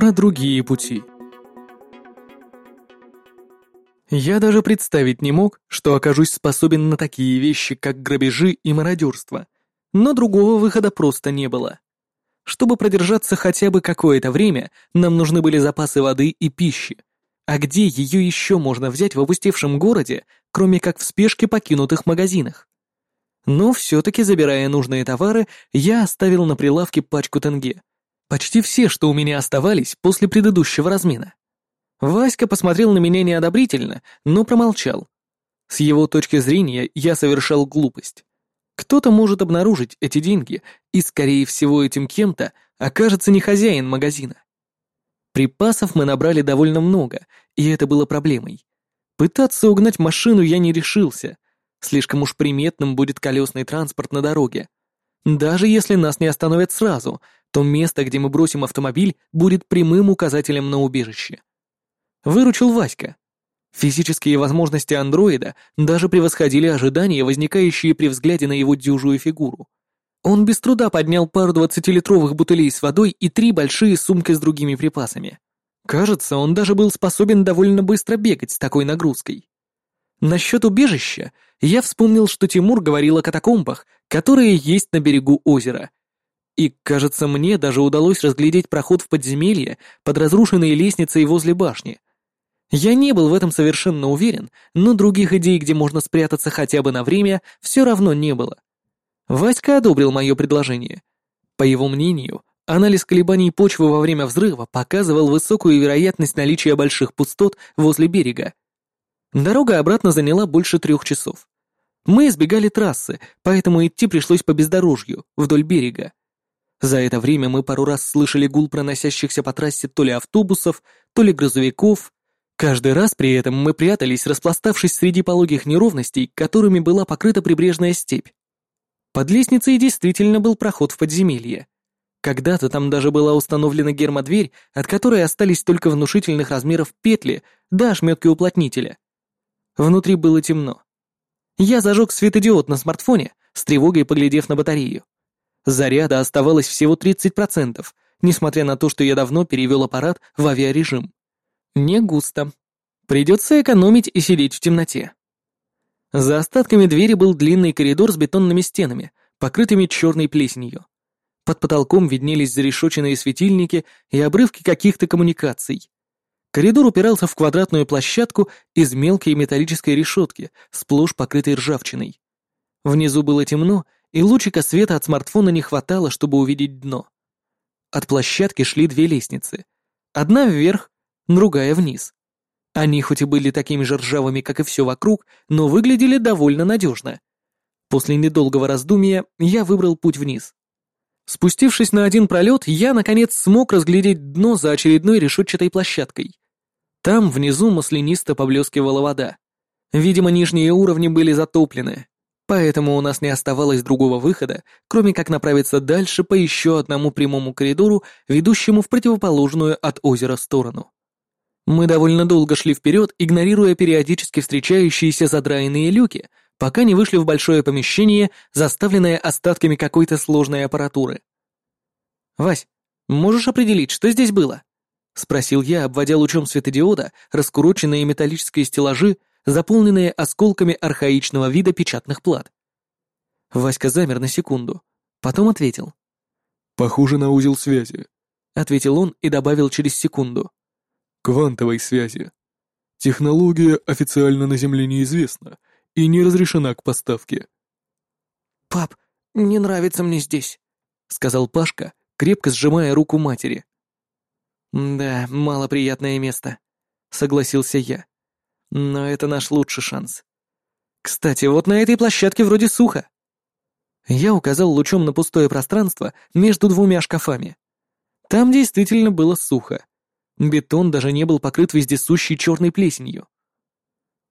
про другие пути. Я даже представить не мог, что окажусь способен на такие вещи, как грабежи и мародерство, но другого выхода просто не было. Чтобы продержаться хотя бы какое-то время, нам нужны были запасы воды и пищи. А где ее еще можно взять в опустевшем городе, кроме как в спешке покинутых магазинах? Но все-таки, забирая нужные товары, я оставил на прилавке пачку тенге. Почти все, что у меня оставались после предыдущего размена. Васька посмотрел на меня неодобрительно, но промолчал. С его точки зрения я совершал глупость. Кто-то может обнаружить эти деньги, и, скорее всего, этим кем-то окажется не хозяин магазина. Припасов мы набрали довольно много, и это было проблемой. Пытаться угнать машину я не решился. Слишком уж приметным будет колесный транспорт на дороге. Даже если нас не остановят сразу, то место, где мы бросим автомобиль, будет прямым указателем на убежище. Выручил Васька. Физические возможности андроида даже превосходили ожидания, возникающие при взгляде на его дюжую фигуру. Он без труда поднял пару двадцатилитровых бутылей с водой и три большие сумки с другими припасами. Кажется, он даже был способен довольно быстро бегать с такой нагрузкой. Насчет убежища я вспомнил, что Тимур говорил о катакомбах, которые есть на берегу озера. И, кажется, мне даже удалось разглядеть проход в подземелье под разрушенной лестницей возле башни — я не был в этом совершенно уверен, но других идей, где можно спрятаться хотя бы на время, все равно не было. Васька одобрил мое предложение. По его мнению, анализ колебаний почвы во время взрыва показывал высокую вероятность наличия больших пустот возле берега. Дорога обратно заняла больше трех часов. Мы избегали трассы, поэтому идти пришлось по бездорожью, вдоль берега. За это время мы пару раз слышали гул проносящихся по трассе то ли автобусов, то ли грузовиков, Каждый раз при этом мы прятались, распластавшись среди пологих неровностей, которыми была покрыта прибрежная степь. Под лестницей действительно был проход в подземелье. Когда-то там даже была установлена гермодверь, от которой остались только внушительных размеров петли да ошметки уплотнителя. Внутри было темно. Я зажег светодиод на смартфоне, с тревогой поглядев на батарею. Заряда оставалось всего 30%, несмотря на то, что я давно перевел аппарат в авиарежим. Не густо. Придется экономить и сидеть в темноте. За остатками двери был длинный коридор с бетонными стенами, покрытыми черной плесенью. Под потолком виднелись зарешоченные светильники и обрывки каких-то коммуникаций. Коридор упирался в квадратную площадку из мелкой металлической решетки, сплошь покрытой ржавчиной. Внизу было темно, и лучика света от смартфона не хватало, чтобы увидеть дно. От площадки шли две лестницы. Одна вверх, другая вниз. Они хоть и были такими же ржавыми, как и все вокруг, но выглядели довольно надежно. После недолгого раздумия я выбрал путь вниз. Спустившись на один пролет, я, наконец, смог разглядеть дно за очередной решетчатой площадкой. Там внизу маслянисто поблескивала вода. Видимо, нижние уровни были затоплены, поэтому у нас не оставалось другого выхода, кроме как направиться дальше по еще одному прямому коридору, ведущему в противоположную от озера сторону. Мы довольно долго шли вперед, игнорируя периодически встречающиеся задраенные люки, пока не вышли в большое помещение, заставленное остатками какой-то сложной аппаратуры. «Вась, можешь определить, что здесь было?» — спросил я, обводя лучом светодиода раскуроченные металлические стеллажи, заполненные осколками архаичного вида печатных плат. Васька замер на секунду, потом ответил. «Похоже на узел связи», — ответил он и добавил через секунду квантовой связи. Технология официально на Земле неизвестна и не разрешена к поставке. «Пап, не нравится мне здесь», — сказал Пашка, крепко сжимая руку матери. «Да, малоприятное место», — согласился я. «Но это наш лучший шанс. Кстати, вот на этой площадке вроде сухо». Я указал лучом на пустое пространство между двумя шкафами. Там действительно было сухо. Бетон даже не был покрыт вездесущей черной плесенью.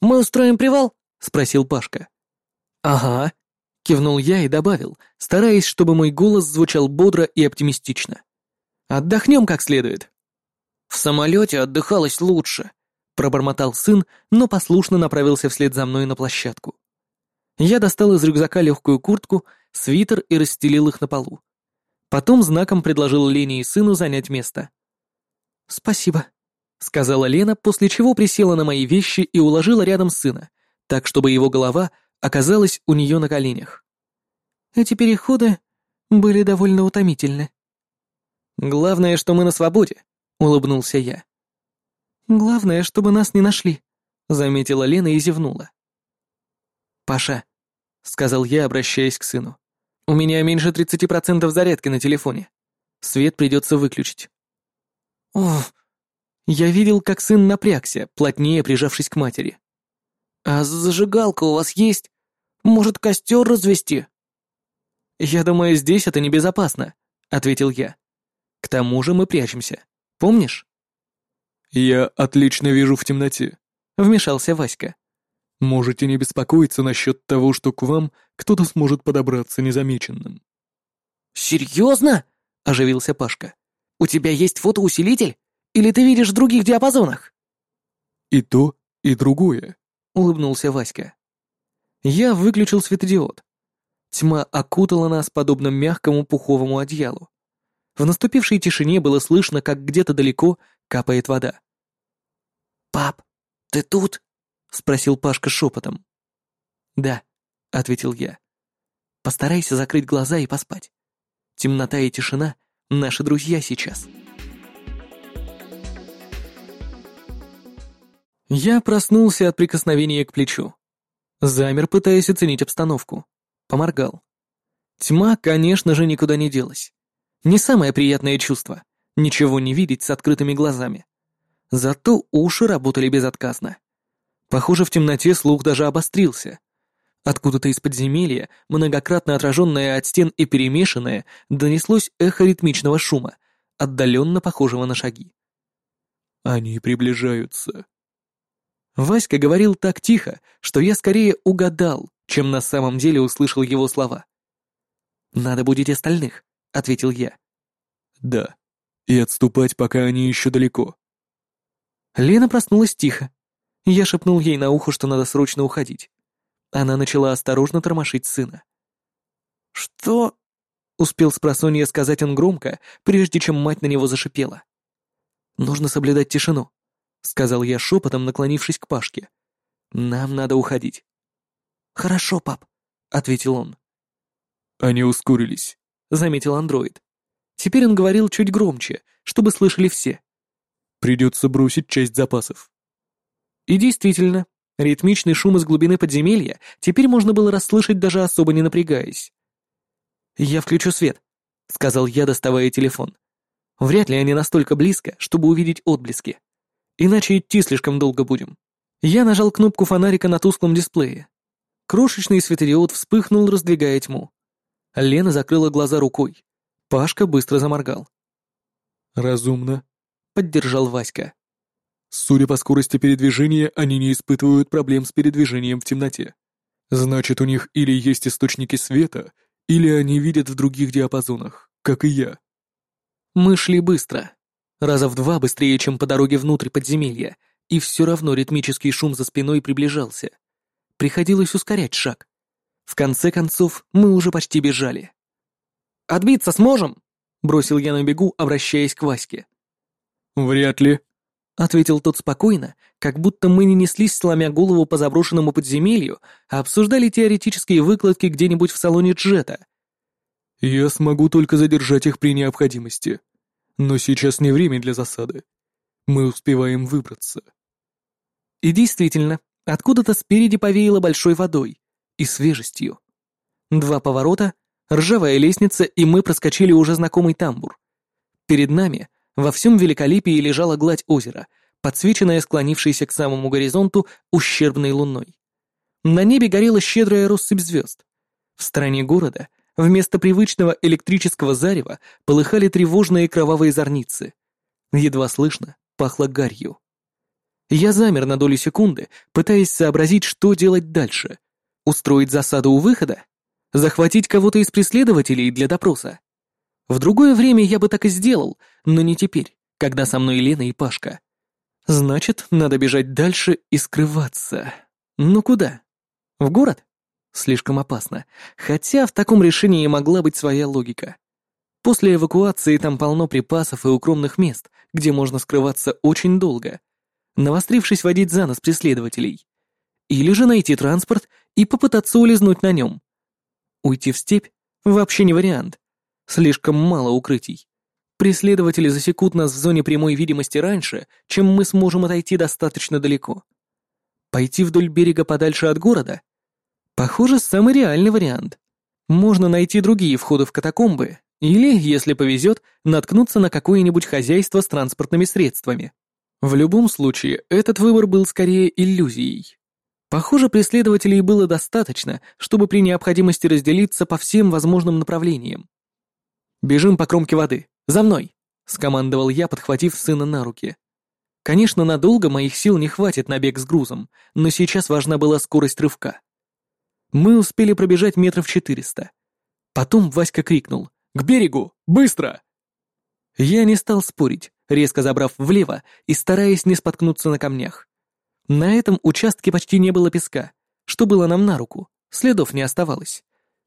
«Мы устроим привал?» — спросил Пашка. «Ага», — кивнул я и добавил, стараясь, чтобы мой голос звучал бодро и оптимистично. «Отдохнем как следует». «В самолете отдыхалось лучше», — пробормотал сын, но послушно направился вслед за мной на площадку. Я достал из рюкзака легкую куртку, свитер и расстелил их на полу. Потом знаком предложил Лене и сыну занять место. «Спасибо», — сказала Лена, после чего присела на мои вещи и уложила рядом сына, так, чтобы его голова оказалась у нее на коленях. Эти переходы были довольно утомительны. «Главное, что мы на свободе», — улыбнулся я. «Главное, чтобы нас не нашли», — заметила Лена и зевнула. «Паша», — сказал я, обращаясь к сыну, — «у меня меньше 30% зарядки на телефоне. Свет придется выключить». «Ох, я видел, как сын напрягся, плотнее прижавшись к матери. «А зажигалка у вас есть? Может, костер развести?» «Я думаю, здесь это небезопасно», — ответил я. «К тому же мы прячемся. Помнишь?» «Я отлично вижу в темноте», — вмешался Васька. «Можете не беспокоиться насчет того, что к вам кто-то сможет подобраться незамеченным». «Серьезно?» — оживился Пашка. «У тебя есть фотоусилитель? Или ты видишь в других диапазонах?» «И то, и другое», — улыбнулся Васька. Я выключил светодиод. Тьма окутала нас подобно мягкому пуховому одеялу. В наступившей тишине было слышно, как где-то далеко капает вода. «Пап, ты тут?» — спросил Пашка шепотом. «Да», — ответил я. «Постарайся закрыть глаза и поспать. Темнота и тишина — наши друзья сейчас». Я проснулся от прикосновения к плечу. Замер, пытаясь оценить обстановку. Поморгал. Тьма, конечно же, никуда не делась. Не самое приятное чувство — ничего не видеть с открытыми глазами. Зато уши работали безотказно. Похоже, в темноте слух даже обострился. Откуда-то из подземелья, многократно отраженное от стен и перемешанное, донеслось эхо ритмичного шума, отдаленно похожего на шаги. «Они приближаются», Васька говорил так тихо, что я скорее угадал, чем на самом деле услышал его слова. «Надо будить остальных», — ответил я. «Да, и отступать, пока они еще далеко». Лена проснулась тихо. Я шепнул ей на ухо, что надо срочно уходить. Она начала осторожно тормошить сына. «Что?» — успел с просонья сказать он громко, прежде чем мать на него зашипела. «Нужно соблюдать тишину. — сказал я шепотом, наклонившись к Пашке. «Нам надо уходить». «Хорошо, пап», — ответил он. «Они ускорились», — заметил андроид. Теперь он говорил чуть громче, чтобы слышали все. «Придется бросить часть запасов». И действительно, ритмичный шум из глубины подземелья теперь можно было расслышать, даже особо не напрягаясь. «Я включу свет», — сказал я, доставая телефон. «Вряд ли они настолько близко, чтобы увидеть отблески». Иначе идти слишком долго будем. Я нажал кнопку фонарика на тусклом дисплее. Крошечный светодиод вспыхнул, раздвигая тьму. Лена закрыла глаза рукой. Пашка быстро заморгал. «Разумно», — поддержал Васька. «Судя по скорости передвижения, они не испытывают проблем с передвижением в темноте. Значит, у них или есть источники света, или они видят в других диапазонах, как и я». Мы шли быстро раза в два быстрее, чем по дороге внутрь подземелья, и все равно ритмический шум за спиной приближался. Приходилось ускорять шаг. В конце концов, мы уже почти бежали. «Отбиться сможем?» — бросил я на бегу, обращаясь к Ваське. «Вряд ли», — ответил тот спокойно, как будто мы не неслись, сломя голову по заброшенному подземелью, а обсуждали теоретические выкладки где-нибудь в салоне джета. «Я смогу только задержать их при необходимости», но сейчас не время для засады. Мы успеваем выбраться. И действительно, откуда-то спереди повеяло большой водой и свежестью. Два поворота, ржавая лестница, и мы проскочили уже знакомый тамбур. Перед нами во всем великолепии лежала гладь озера, подсвеченная склонившейся к самому горизонту ущербной луной. На небе горела щедрая россыпь звезд. В стороне города Вместо привычного электрического зарева полыхали тревожные кровавые зорницы. Едва слышно пахло гарью. Я замер на долю секунды, пытаясь сообразить, что делать дальше. Устроить засаду у выхода? Захватить кого-то из преследователей для допроса? В другое время я бы так и сделал, но не теперь, когда со мной Лена и Пашка. Значит, надо бежать дальше и скрываться. Ну куда? В город? Слишком опасно. Хотя в таком решении могла быть своя логика. После эвакуации там полно припасов и укромных мест, где можно скрываться очень долго, навострившись водить за нос преследователей. Или же найти транспорт и попытаться улизнуть на нем. Уйти в степь вообще не вариант. Слишком мало укрытий. Преследователи засекут нас в зоне прямой видимости раньше, чем мы сможем отойти достаточно далеко. Пойти вдоль берега подальше от города? Похоже, самый реальный вариант. Можно найти другие входы в катакомбы, или, если повезет, наткнуться на какое-нибудь хозяйство с транспортными средствами. В любом случае, этот выбор был скорее иллюзией. Похоже, преследователей было достаточно, чтобы при необходимости разделиться по всем возможным направлениям. «Бежим по кромке воды. За мной!» — скомандовал я, подхватив сына на руки. Конечно, надолго моих сил не хватит на бег с грузом, но сейчас важна была скорость рывка. Мы успели пробежать метров четыреста. Потом Васька крикнул «К берегу! Быстро!» Я не стал спорить, резко забрав влево и стараясь не споткнуться на камнях. На этом участке почти не было песка, что было нам на руку, следов не оставалось.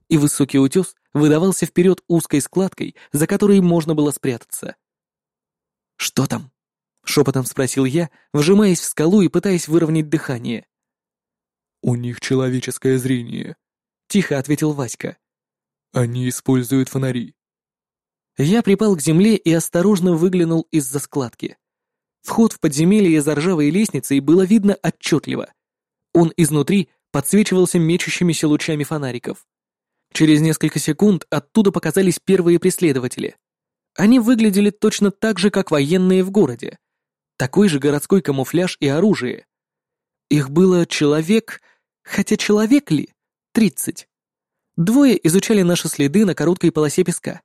И высокий утес выдавался вперед узкой складкой, за которой можно было спрятаться. «Что там?» — шепотом спросил я, вжимаясь в скалу и пытаясь выровнять дыхание. «У них человеческое зрение», — тихо ответил Васька. «Они используют фонари». Я припал к земле и осторожно выглянул из-за складки. Вход в подземелье за ржавой лестницей было видно отчетливо. Он изнутри подсвечивался мечущимися лучами фонариков. Через несколько секунд оттуда показались первые преследователи. Они выглядели точно так же, как военные в городе. Такой же городской камуфляж и оружие. Их было человек, хотя человек ли? Тридцать. Двое изучали наши следы на короткой полосе песка.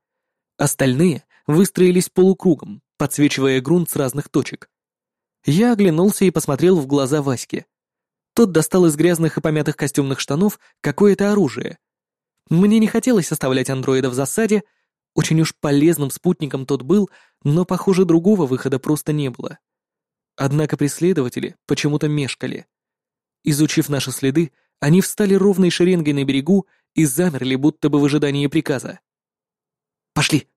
Остальные выстроились полукругом, подсвечивая грунт с разных точек. Я оглянулся и посмотрел в глаза Ваське. Тот достал из грязных и помятых костюмных штанов какое-то оружие. Мне не хотелось оставлять андроида в засаде, очень уж полезным спутником тот был, но, похоже, другого выхода просто не было. Однако преследователи почему-то мешкали. Изучив наши следы, они встали ровной шеренгой на берегу и замерли, будто бы в ожидании приказа. «Пошли!»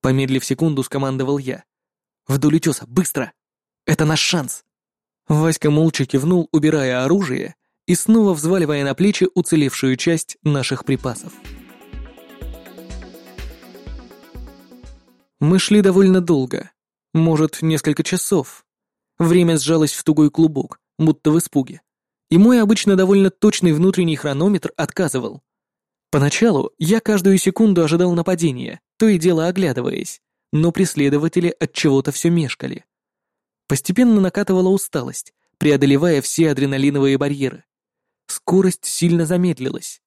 Помедлив секунду, скомандовал я. «Вдоль утеса, быстро! Это наш шанс!» Васька молча кивнул, убирая оружие и снова взваливая на плечи уцелевшую часть наших припасов. Мы шли довольно долго, может, несколько часов. Время сжалось в тугой клубок, будто в испуге. И мой обычно довольно точный внутренний хронометр отказывал. Поначалу я каждую секунду ожидал нападения, то и дело оглядываясь, но преследователи от чего-то все мешкали. Постепенно накатывала усталость, преодолевая все адреналиновые барьеры. Скорость сильно замедлилась.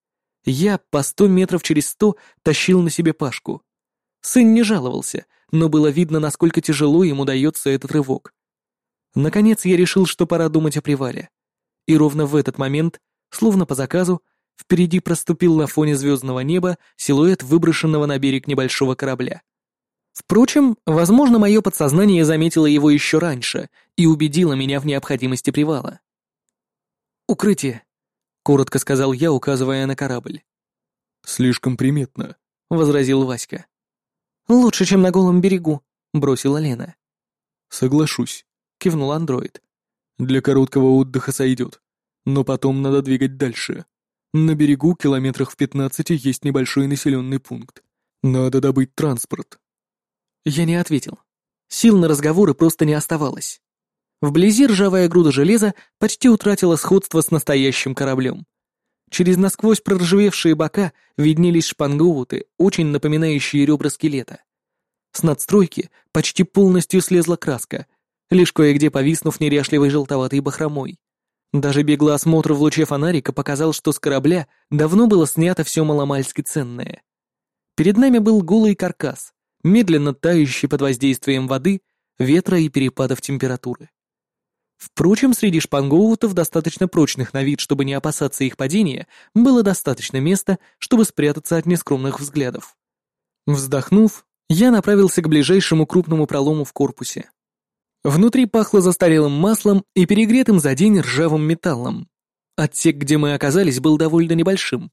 Я по сто метров через сто тащил на себе Пашку. Сын не жаловался, но было видно, насколько тяжело ему дается этот рывок. Наконец я решил, что пора думать о привале. И ровно в этот момент, словно по заказу, Впереди проступил на фоне звездного неба силуэт выброшенного на берег небольшого корабля. Впрочем, возможно, мое подсознание заметило его еще раньше и убедило меня в необходимости привала. «Укрытие», — коротко сказал я, указывая на корабль. «Слишком приметно», — возразил Васька. «Лучше, чем на голом берегу», — бросила Лена. «Соглашусь», — кивнул андроид. «Для короткого отдыха сойдет, но потом надо двигать дальше». На берегу, километрах в пятнадцати, есть небольшой населенный пункт. Надо добыть транспорт. Я не ответил. Сил на разговоры просто не оставалось. Вблизи ржавая груда железа почти утратила сходство с настоящим кораблем. Через насквозь проржавевшие бока виднелись шпангоуты, очень напоминающие ребра скелета. С надстройки почти полностью слезла краска, лишь кое-где повиснув неряшливой желтоватой бахромой. Даже беглый осмотр в луче фонарика показал, что с корабля давно было снято все маломальски ценное. Перед нами был голый каркас, медленно тающий под воздействием воды, ветра и перепадов температуры. Впрочем, среди шпангоутов, достаточно прочных на вид, чтобы не опасаться их падения, было достаточно места, чтобы спрятаться от нескромных взглядов. Вздохнув, я направился к ближайшему крупному пролому в корпусе. Внутри пахло застарелым маслом и перегретым за день ржавым металлом. Отсек, где мы оказались, был довольно небольшим.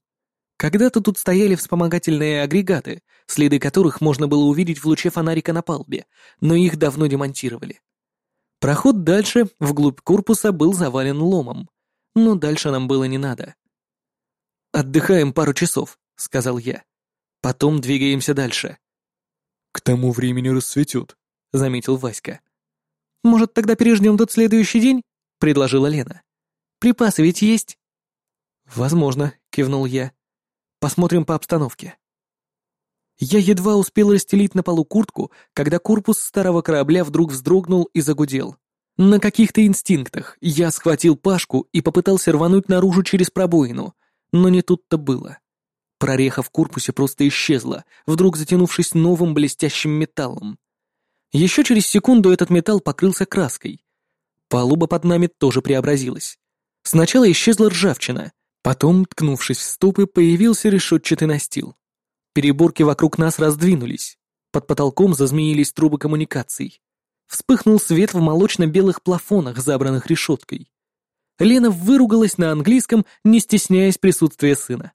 Когда-то тут стояли вспомогательные агрегаты, следы которых можно было увидеть в луче фонарика на палубе, но их давно демонтировали. Проход дальше, вглубь корпуса, был завален ломом, но дальше нам было не надо. «Отдыхаем пару часов», — сказал я. «Потом двигаемся дальше». «К тому времени рассветет», — заметил Васька. «Может, тогда переждем тот следующий день?» — предложила Лена. «Припасы ведь есть?» «Возможно», — кивнул я. «Посмотрим по обстановке». Я едва успел расстелить на полу куртку, когда корпус старого корабля вдруг вздрогнул и загудел. На каких-то инстинктах я схватил Пашку и попытался рвануть наружу через пробоину, но не тут-то было. Прореха в корпусе просто исчезла, вдруг затянувшись новым блестящим металлом. Еще через секунду этот металл покрылся краской. Палуба под нами тоже преобразилась. Сначала исчезла ржавчина, потом, ткнувшись в стопы, появился решетчатый настил. Переборки вокруг нас раздвинулись. Под потолком зазмеились трубы коммуникаций. Вспыхнул свет в молочно-белых плафонах, забранных решеткой. Лена выругалась на английском, не стесняясь присутствия сына.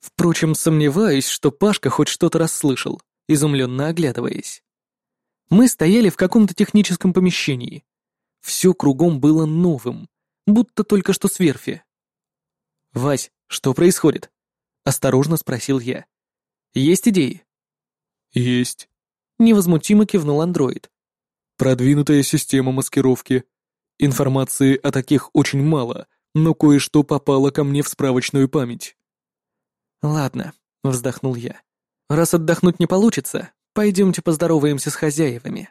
Впрочем, сомневаюсь, что Пашка хоть что-то расслышал, изумленно оглядываясь. Мы стояли в каком-то техническом помещении. Все кругом было новым, будто только что с верфи. «Вась, что происходит?» — осторожно спросил я. Есть идеи?» «Есть», — невозмутимо кивнул андроид. «Продвинутая система маскировки. Информации о таких очень мало, но кое-что попало ко мне в справочную память». «Ладно», — вздохнул я. «Раз отдохнуть не получится, пойдемте поздороваемся с хозяевами».